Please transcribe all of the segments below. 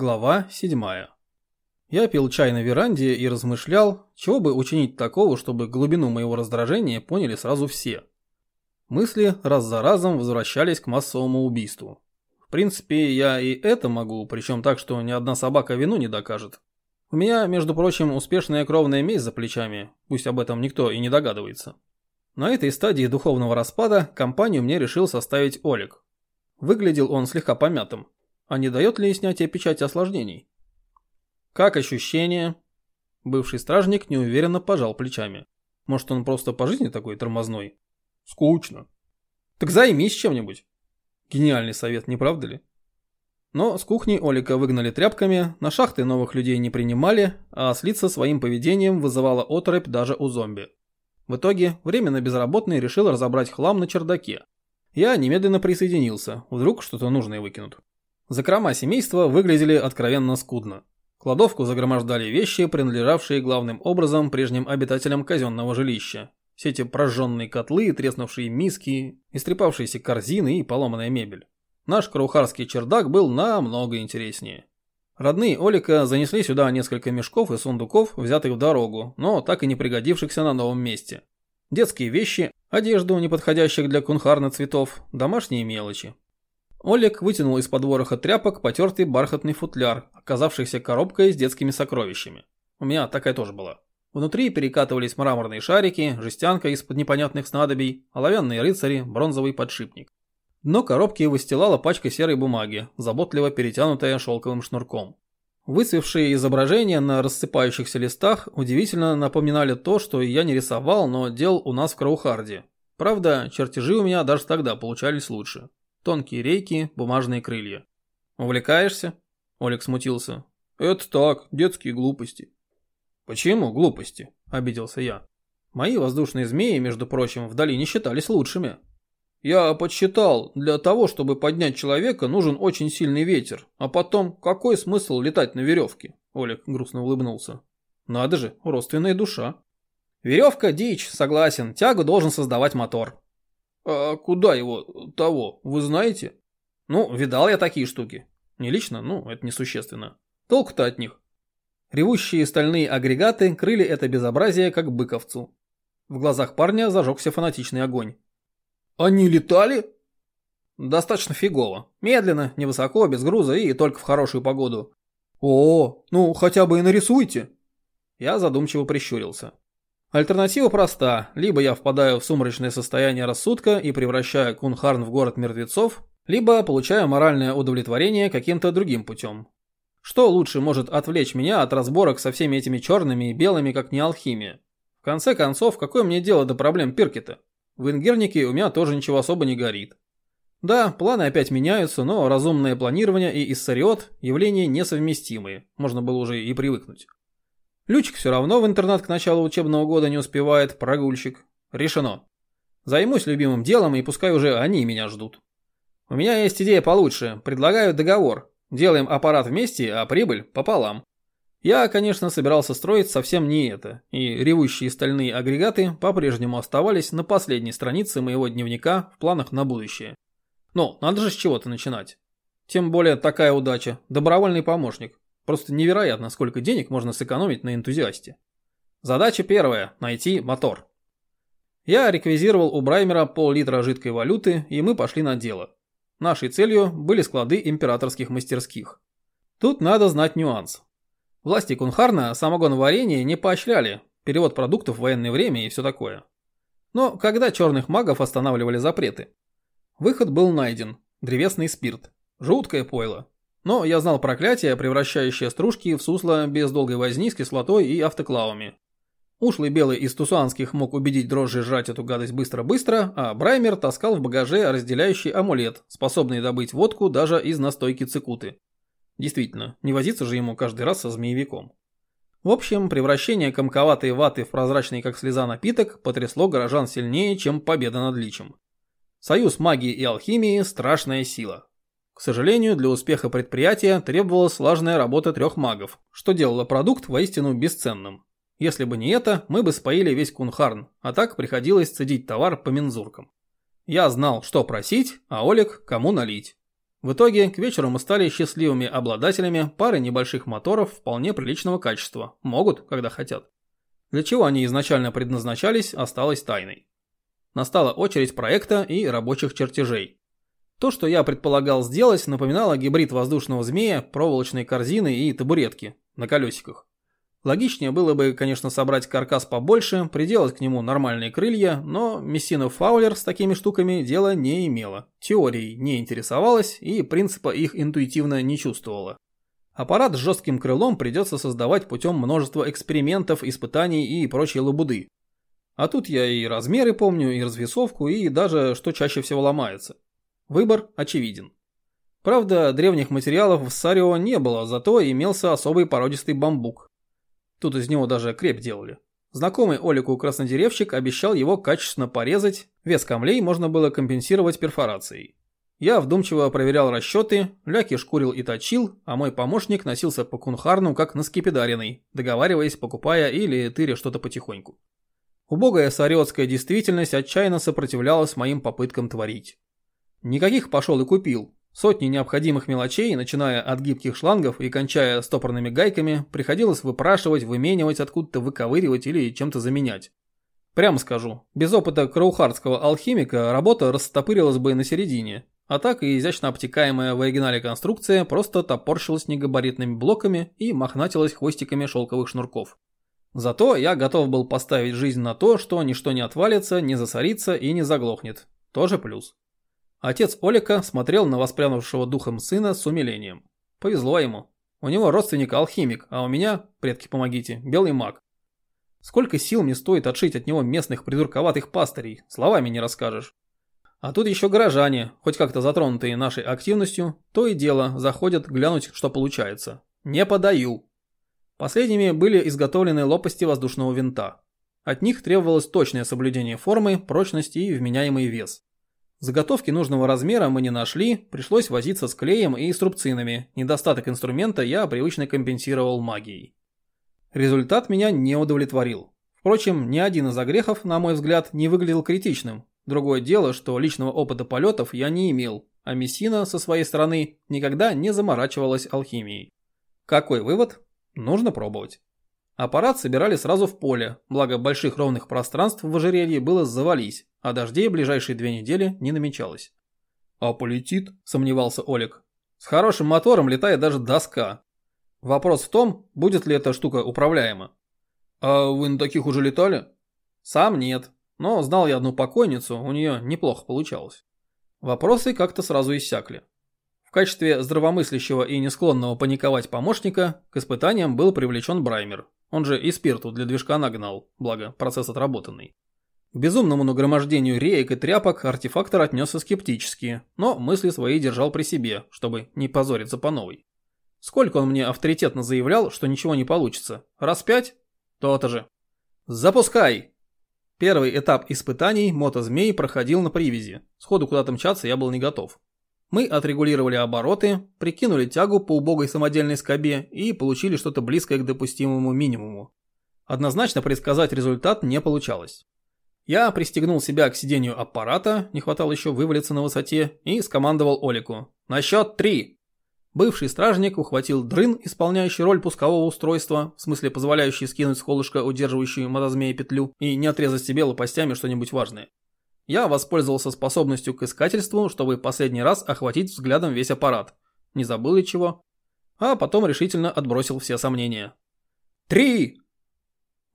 Глава 7. Я пил чай на веранде и размышлял, чего бы учинить такого, чтобы глубину моего раздражения поняли сразу все. Мысли раз за разом возвращались к массовому убийству. В принципе, я и это могу, причем так, что ни одна собака вину не докажет. У меня, между прочим, успешная кровная месть за плечами, пусть об этом никто и не догадывается. На этой стадии духовного распада компанию мне решил составить Олег. Выглядел он слегка помятым, а не дает ли снятие печати осложнений? Как ощущение? Бывший стражник неуверенно пожал плечами. Может, он просто по жизни такой тормозной? Скучно. Так займись чем-нибудь. Гениальный совет, не правда ли? Но с кухни Олика выгнали тряпками, на шахты новых людей не принимали, а слиться своим поведением вызывала оторопь даже у зомби. В итоге временно безработный решил разобрать хлам на чердаке. Я немедленно присоединился, вдруг что-то нужное выкинут. Закрома семейства выглядели откровенно скудно. Кладовку загромождали вещи, принадлежавшие главным образом прежним обитателям казенного жилища. Все эти прожженные котлы, треснувшие миски, истрепавшиеся корзины и поломанная мебель. Наш краухарский чердак был намного интереснее. Родные Олика занесли сюда несколько мешков и сундуков, взятых в дорогу, но так и не пригодившихся на новом месте. Детские вещи, одежду, не подходящих для кунхарна цветов, домашние мелочи. Олег вытянул из-под вороха тряпок потертый бархатный футляр, оказавшийся коробкой с детскими сокровищами. У меня такая тоже была. Внутри перекатывались мраморные шарики, жестянка из-под непонятных снадобий, оловянные рыцари, бронзовый подшипник. Дно коробки выстилала пачка серой бумаги, заботливо перетянутая шелковым шнурком. Выцвевшие изображения на рассыпающихся листах удивительно напоминали то, что я не рисовал, но делал у нас в Краухарде. Правда, чертежи у меня даже тогда получались лучше. Тонкие рейки, бумажные крылья. «Увлекаешься?» Олег смутился. «Это так, детские глупости». «Почему глупости?» – обиделся я. «Мои воздушные змеи, между прочим, вдали не считались лучшими». «Я подсчитал, для того, чтобы поднять человека, нужен очень сильный ветер. А потом, какой смысл летать на веревке?» Олег грустно улыбнулся. «Надо же, родственная душа». «Веревка – дичь, согласен, тягу должен создавать мотор». А куда его того, вы знаете? Ну, видал я такие штуки. Не лично, ну, это несущественно. Толк-то от них. Ревущие стальные агрегаты крыли это безобразие, как быковцу. В глазах парня зажегся фанатичный огонь. Они летали? Достаточно фигово. Медленно, невысоко, без груза и только в хорошую погоду. О, ну хотя бы и нарисуйте. Я задумчиво прищурился. Альтернатива проста. Либо я впадаю в сумрачное состояние рассудка и превращаю Кунхарн в город мертвецов, либо получаю моральное удовлетворение каким-то другим путем. Что лучше может отвлечь меня от разборок со всеми этими черными и белыми, как не алхимия? В конце концов, какое мне дело до проблем Пиркета? В Ингернике у меня тоже ничего особо не горит. Да, планы опять меняются, но разумное планирование и Иссариот – явления несовместимые, можно было уже и привыкнуть. Лючик все равно в интернат к началу учебного года не успевает, прогульщик. Решено. Займусь любимым делом, и пускай уже они меня ждут. У меня есть идея получше. Предлагаю договор. Делаем аппарат вместе, а прибыль пополам. Я, конечно, собирался строить совсем не это, и ревущие стальные агрегаты по-прежнему оставались на последней странице моего дневника в планах на будущее. Но надо же с чего-то начинать. Тем более такая удача, добровольный помощник. Просто невероятно, сколько денег можно сэкономить на энтузиасте. Задача первая – найти мотор. Я реквизировал у Браймера пол-литра жидкой валюты, и мы пошли на дело. Нашей целью были склады императорских мастерских. Тут надо знать нюанс. Власти Кунхарна самогоноварение не поощряли, перевод продуктов в военное время и все такое. Но когда черных магов останавливали запреты? Выход был найден – древесный спирт. Жуткое пойло, но я знал проклятие, превращающее стружки в сусло без долгой возни с кислотой и автоклавами. Ушлый белый из тусуанских мог убедить дрожжи жрать эту гадость быстро-быстро, а Браймер таскал в багаже разделяющий амулет, способный добыть водку даже из настойки цикуты. Действительно, не возиться же ему каждый раз со змеевиком. В общем, превращение комковатой ваты в прозрачный как слеза напиток потрясло горожан сильнее, чем победа над личем. Союз магии и алхимии – страшная сила. К сожалению, для успеха предприятия требовалась слаженная работа трех магов, что делало продукт воистину бесценным. Если бы не это, мы бы споили весь Кунхарн, а так приходилось цедить товар по мензуркам. Я знал, что просить, а Олег кому налить. В итоге, к вечеру мы стали счастливыми обладателями пары небольших моторов вполне приличного качества. Могут, когда хотят. Для чего они изначально предназначались, осталось тайной. Настала очередь проекта и рабочих чертежей. То, что я предполагал сделать, напоминало гибрид воздушного змея, проволочной корзины и табуретки на колесиках. Логичнее было бы, конечно, собрать каркас побольше, приделать к нему нормальные крылья, но Мессинов Фаулер с такими штуками дела не имела. Теорией не интересовалась и принципа их интуитивно не чувствовала. Аппарат с жестким крылом придется создавать путем множества экспериментов, испытаний и прочей лабуды. А тут я и размеры помню, и развесовку, и даже что чаще всего ломается. Выбор очевиден. Правда, древних материалов в Сарио не было, зато имелся особый породистый бамбук, Тут из него даже креп делали. Знакомый Олику краснодеревщик обещал его качественно порезать, вес камлей можно было компенсировать перфорацией. Я вдумчиво проверял расчеты, ляки шкурил и точил, а мой помощник носился по кунхарну как на скипидаренной, договариваясь, покупая или тыря что-то потихоньку. Убогая сариотская действительность отчаянно сопротивлялась моим попыткам творить. Никаких пошел и купил, Сотни необходимых мелочей, начиная от гибких шлангов и кончая стопорными гайками, приходилось выпрашивать, выменивать, откуда-то выковыривать или чем-то заменять. Прямо скажу, без опыта краухардского алхимика работа растопырилась бы на середине, а так и изящно обтекаемая в оригинале конструкция просто топорщилась негабаритными блоками и мохнатилась хвостиками шелковых шнурков. Зато я готов был поставить жизнь на то, что ничто не отвалится, не засорится и не заглохнет. Тоже плюс. Отец Олика смотрел на воспрянувшего духом сына с умилением. Повезло ему. У него родственник алхимик, а у меня, предки помогите, белый маг. Сколько сил мне стоит отшить от него местных придурковатых пастырей, словами не расскажешь. А тут еще горожане, хоть как-то затронутые нашей активностью, то и дело заходят глянуть, что получается. Не подаю. Последними были изготовлены лопасти воздушного винта. От них требовалось точное соблюдение формы, прочности и вменяемый вес. Заготовки нужного размера мы не нашли, пришлось возиться с клеем и струбцинами. Недостаток инструмента я привычно компенсировал магией. Результат меня не удовлетворил. Впрочем, ни один из огрехов, на мой взгляд, не выглядел критичным. Другое дело, что личного опыта полетов я не имел, а Мессина со своей стороны никогда не заморачивалась алхимией. Какой вывод? Нужно пробовать. Аппарат собирали сразу в поле, благо больших ровных пространств в ожерелье было завались, а дождей ближайшие две недели не намечалось. «А полетит?» – сомневался Олег. «С хорошим мотором летает даже доска. Вопрос в том, будет ли эта штука управляема». «А вы на таких уже летали?» «Сам нет, но знал я одну покойницу, у нее неплохо получалось». Вопросы как-то сразу иссякли. В качестве здравомыслящего и не склонного паниковать помощника к испытаниям был привлечен Браймер, он же и спирту для движка нагнал, благо процесс отработанный. К безумному нагромождению реек и тряпок артефактор отнесся скептически, но мысли свои держал при себе, чтобы не позориться по новой. Сколько он мне авторитетно заявлял, что ничего не получится? Раз пять? То-то же. Запускай! Первый этап испытаний мотозмей проходил на привязи. Сходу куда-то мчаться я был не готов. Мы отрегулировали обороты, прикинули тягу по убогой самодельной скобе и получили что-то близкое к допустимому минимуму. Однозначно предсказать результат не получалось. Я пристегнул себя к сидению аппарата, не хватало еще вывалиться на высоте, и скомандовал Олику. «На счет три!» Бывший стражник ухватил дрын, исполняющий роль пускового устройства, в смысле позволяющий скинуть с колышка удерживающую мотозмея петлю и не отрезать себе лопастями что-нибудь важное. Я воспользовался способностью к искательству, чтобы последний раз охватить взглядом весь аппарат. Не забыл ли чего? А потом решительно отбросил все сомнения. «Три!»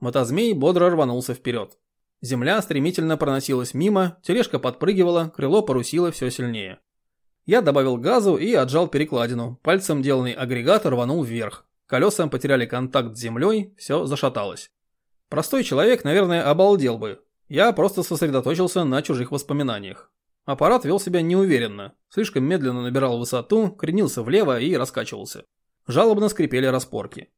Мотозмей бодро рванулся вперед. Земля стремительно проносилась мимо, тележка подпрыгивала, крыло порусило все сильнее. Я добавил газу и отжал перекладину. Пальцем деланный агрегат рванул вверх. Колеса потеряли контакт с землей, все зашаталось. Простой человек, наверное, обалдел бы, я просто сосредоточился на чужих воспоминаниях. Аппарат вел себя неуверенно, слишком медленно набирал высоту, кренился влево и раскачивался. Жалобно скрипели распорки.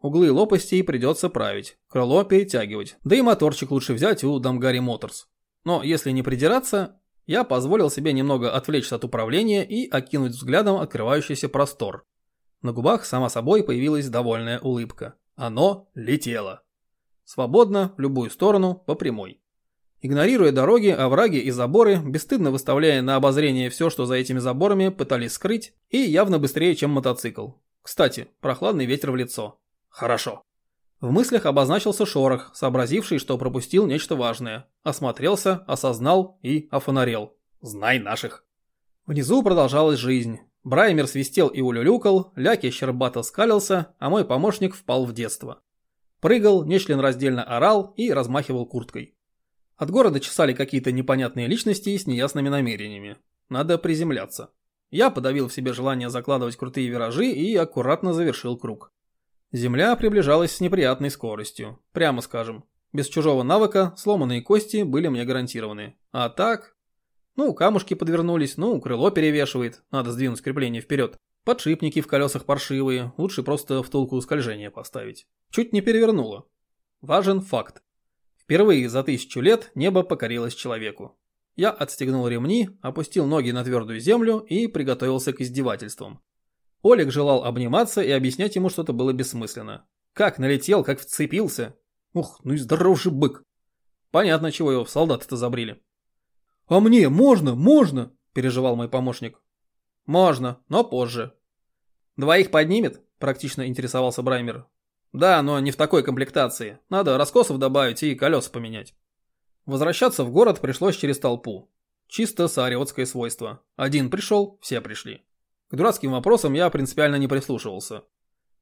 Углы лопастей придется править, крыло перетягивать, да и моторчик лучше взять у Дамгари Моторс. Но если не придираться, я позволил себе немного отвлечься от управления и окинуть взглядом открывающийся простор. На губах сама собой появилась довольная улыбка. Оно летело. Свободно, в любую сторону, по прямой. Игнорируя дороги, овраги и заборы, бесстыдно выставляя на обозрение все, что за этими заборами пытались скрыть, и явно быстрее, чем мотоцикл. Кстати, прохладный ветер в лицо. Хорошо. В мыслях обозначился шорох, сообразивший, что пропустил нечто важное. Осмотрелся, осознал и офонарел. Знай наших. Внизу продолжалась жизнь. Браймер свистел и улюлюкал, Ляки щербато скалился, а мой помощник впал в детство. Прыгал, нечленораздельно орал и размахивал курткой. От города чесали какие-то непонятные личности с неясными намерениями. Надо приземляться. Я подавил в себе желание закладывать крутые виражи и аккуратно завершил круг. Земля приближалась с неприятной скоростью, прямо скажем. Без чужого навыка сломанные кости были мне гарантированы. А так... Ну, камушки подвернулись, ну, крыло перевешивает, надо сдвинуть крепление вперед. Подшипники в колесах паршивые, лучше просто втулку скольжения поставить. Чуть не перевернуло. Важен факт. Впервые за тысячу лет небо покорилось человеку. Я отстегнул ремни, опустил ноги на твердую землю и приготовился к издевательствам. Олег желал обниматься и объяснять ему что-то было бессмысленно. Как налетел, как вцепился. Ух, ну и здоров же бык. Понятно, чего его в солдаты-то забрили. «А мне можно, можно?» – переживал мой помощник. «Можно, но позже». «Двоих поднимет?» – практично интересовался Браймер. Да, но не в такой комплектации. Надо раскосов добавить и колеса поменять. Возвращаться в город пришлось через толпу. Чисто саариотское свойство. Один пришел, все пришли. К дурацким вопросам я принципиально не прислушивался.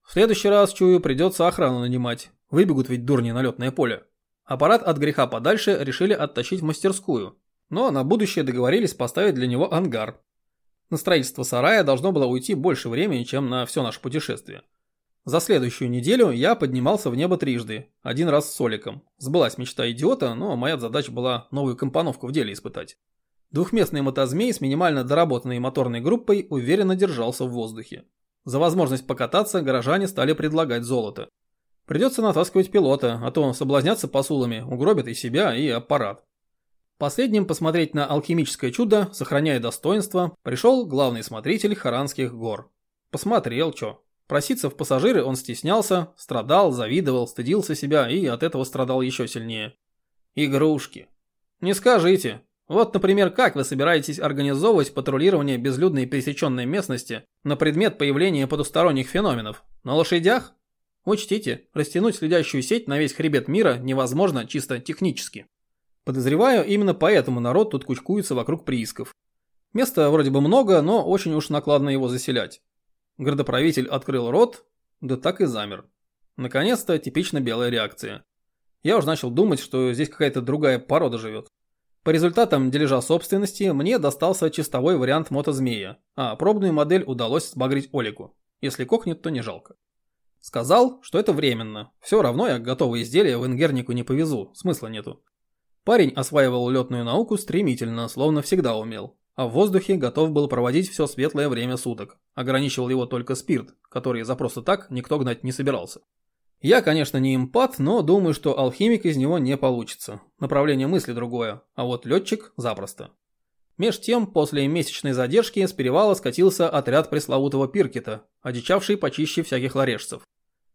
В следующий раз, чую, придется охрану нанимать. Выбегут ведь дурни на летное поле. Аппарат от греха подальше решили оттащить в мастерскую. Но на будущее договорились поставить для него ангар. На строительство сарая должно было уйти больше времени, чем на все наше путешествие. За следующую неделю я поднимался в небо трижды, один раз с Соликом. Сбылась мечта идиота, но моя задача была новую компоновку в деле испытать. Двухместный мотозмей с минимально доработанной моторной группой уверенно держался в воздухе. За возможность покататься горожане стали предлагать золото. Придется натаскивать пилота, а то он соблазняться посулами, угробит и себя, и аппарат. Последним посмотреть на алхимическое чудо, сохраняя достоинство, пришел главный смотритель Харанских гор. Посмотрел, чё. Проситься в пассажиры он стеснялся, страдал, завидовал, стыдился себя и от этого страдал еще сильнее. Игрушки. Не скажите. Вот, например, как вы собираетесь организовывать патрулирование безлюдной пересеченной местности на предмет появления потусторонних феноменов? На лошадях? Учтите, растянуть следящую сеть на весь хребет мира невозможно чисто технически. Подозреваю, именно поэтому народ тут кучкуется вокруг приисков. Места вроде бы много, но очень уж накладно его заселять. Городоправитель открыл рот, да так и замер. Наконец-то типично белая реакция. Я уже начал думать, что здесь какая-то другая порода живет. По результатам дележа собственности мне достался чистовой вариант мотозмея, а пробную модель удалось сбагрить Олику. Если кокнет, то не жалко. Сказал, что это временно. Все равно я готовые изделия в Ингернику не повезу, смысла нету. Парень осваивал летную науку стремительно, словно всегда умел а в воздухе готов был проводить все светлое время суток. Ограничивал его только спирт, который за просто так никто гнать не собирался. Я, конечно, не импат, но думаю, что алхимик из него не получится. Направление мысли другое, а вот летчик запросто. Меж тем, после месячной задержки с перевала скатился отряд пресловутого Пиркета, одичавший почище всяких ларешцев.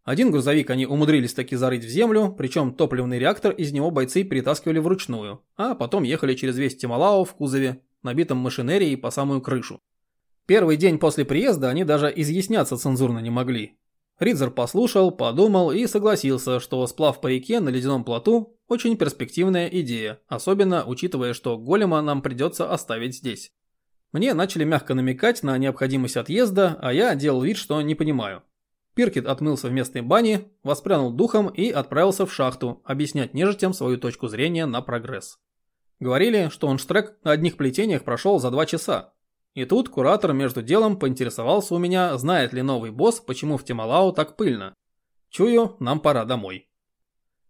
Один грузовик они умудрились таки зарыть в землю, причем топливный реактор из него бойцы перетаскивали вручную, а потом ехали через весь Тималао в кузове набитом машинерией по самую крышу. Первый день после приезда они даже изъясняться цензурно не могли. Ридзер послушал, подумал и согласился, что сплав по реке на ледяном плоту – очень перспективная идея, особенно учитывая, что голема нам придется оставить здесь. Мне начали мягко намекать на необходимость отъезда, а я делал вид, что не понимаю. Пиркет отмылся в местной бане, воспрянул духом и отправился в шахту объяснять нежитям свою точку зрения на прогресс. Говорили, что он штрек на одних плетениях прошел за два часа. И тут куратор между делом поинтересовался у меня, знает ли новый босс, почему в Тималау так пыльно. Чую, нам пора домой.